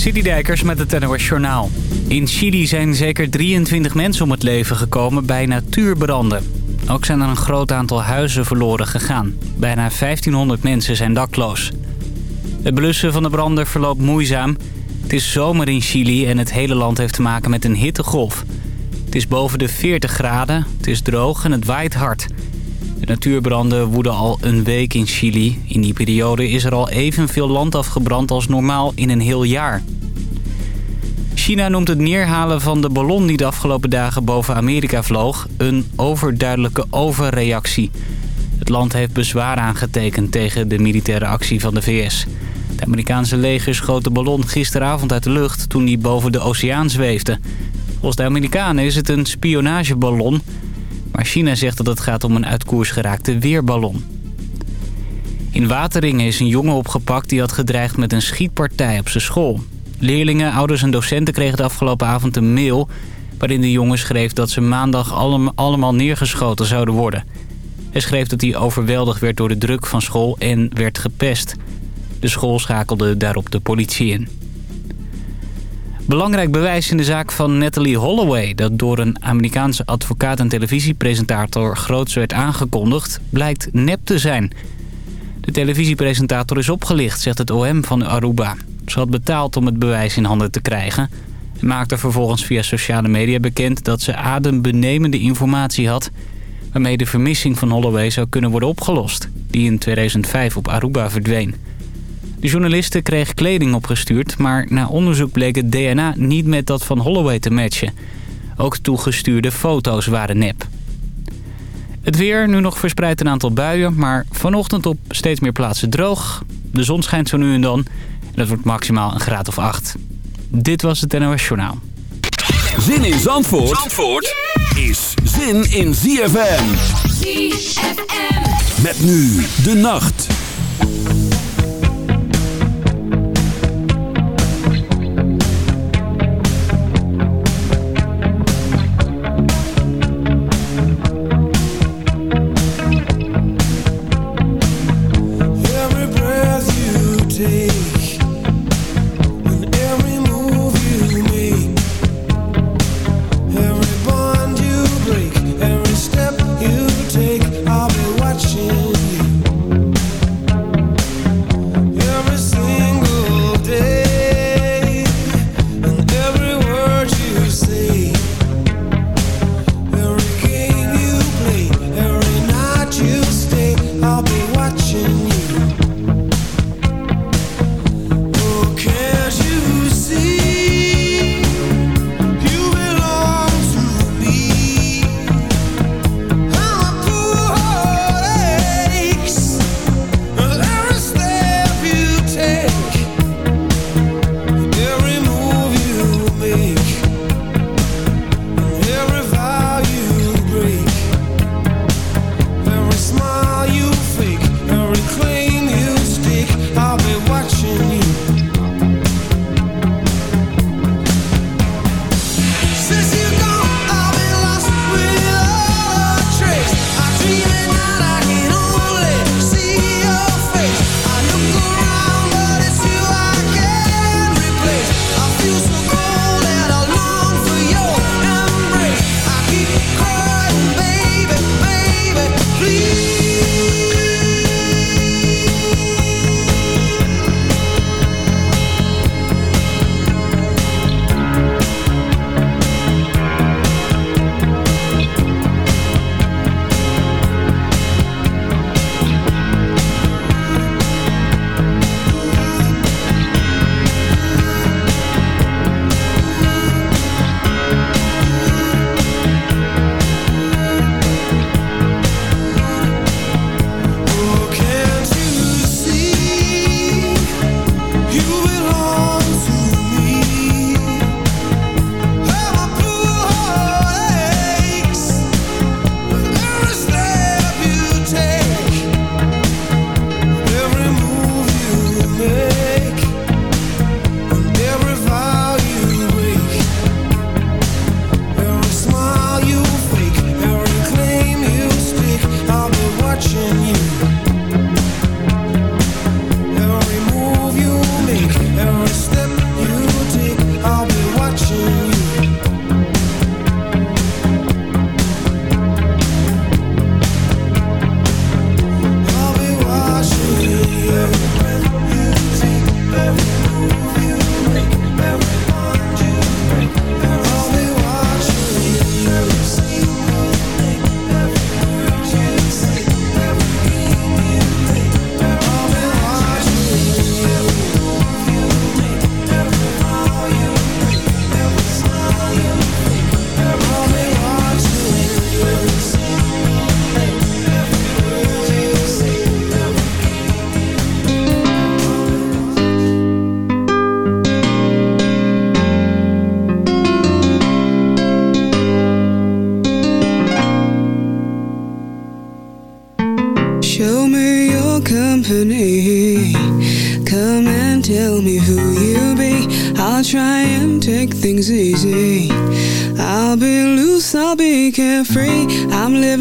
Dijkers met het NOS Journaal. In Chili zijn zeker 23 mensen om het leven gekomen bij natuurbranden. Ook zijn er een groot aantal huizen verloren gegaan. Bijna 1500 mensen zijn dakloos. Het blussen van de branden verloopt moeizaam. Het is zomer in Chili en het hele land heeft te maken met een hittegolf. Het is boven de 40 graden, het is droog en het waait hard. De natuurbranden woeden al een week in Chili. In die periode is er al evenveel land afgebrand als normaal in een heel jaar. China noemt het neerhalen van de ballon die de afgelopen dagen boven Amerika vloog... een overduidelijke overreactie. Het land heeft bezwaar aangetekend tegen de militaire actie van de VS. Het Amerikaanse leger schoot de ballon gisteravond uit de lucht toen die boven de oceaan zweefde. Volgens de Amerikanen is het een spionageballon... maar China zegt dat het gaat om een uit koers geraakte weerballon. In Wateringen is een jongen opgepakt die had gedreigd met een schietpartij op zijn school. Leerlingen, ouders en docenten kregen de afgelopen avond een mail... waarin de jongen schreef dat ze maandag allemaal neergeschoten zouden worden. Hij schreef dat hij overweldigd werd door de druk van school en werd gepest. De school schakelde daarop de politie in. Belangrijk bewijs in de zaak van Natalie Holloway... dat door een Amerikaanse advocaat en televisiepresentator groots werd aangekondigd... blijkt nep te zijn. De televisiepresentator is opgelicht, zegt het OM van Aruba. Ze had betaald om het bewijs in handen te krijgen... en maakte vervolgens via sociale media bekend dat ze adembenemende informatie had... waarmee de vermissing van Holloway zou kunnen worden opgelost... die in 2005 op Aruba verdween. De journalisten kreeg kleding opgestuurd... maar na onderzoek bleek het DNA niet met dat van Holloway te matchen. Ook toegestuurde foto's waren nep. Het weer, nu nog verspreid een aantal buien... maar vanochtend op steeds meer plaatsen droog. De zon schijnt zo nu en dan... Dat wordt maximaal een graad of 8. Dit was het NOS Journaal. Zin in Zandvoort, Zandvoort is zin in ZFM. ZFM. Met nu de nacht.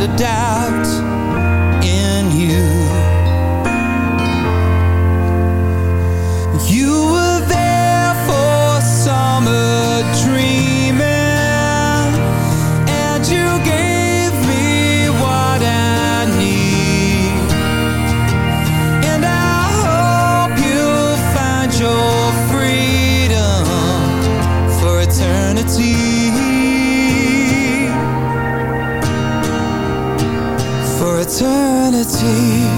a doubt 自己。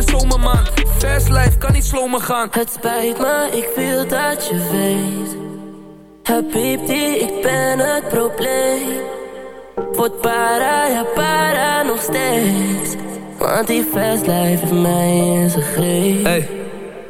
de zomermaand Fast life, kan niet slomen gaan Het spijt me, ik wil dat je weet. Habibti, ik ben het probleem. Word para, ja para nog steeds. Want die fast life heeft mij in zijn greep. Hey,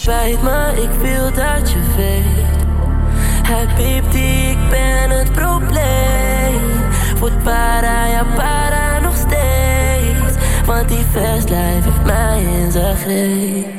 spijt me, ik wil dat je weet. Habibti, ik ben het probleem. Word para, ja para nog steeds. Want die fast life heeft mij in zijn greep.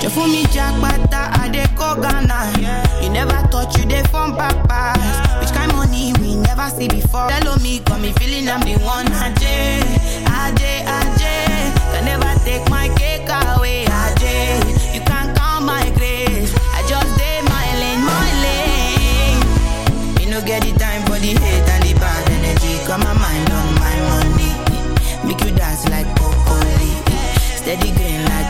They for me jackpata, I Ghana. You never touch, you dey form back pass. Which kind money we never see before. Tell me, got me feeling I'm the one. Ajay, Ajay, Ajay. Can never take my cake away. Ajay, you can count my grace. I just did my lane, my lane. You no get the time for the hate and the bad energy. My mind on my money. Make you dance like broccoli. Steady green like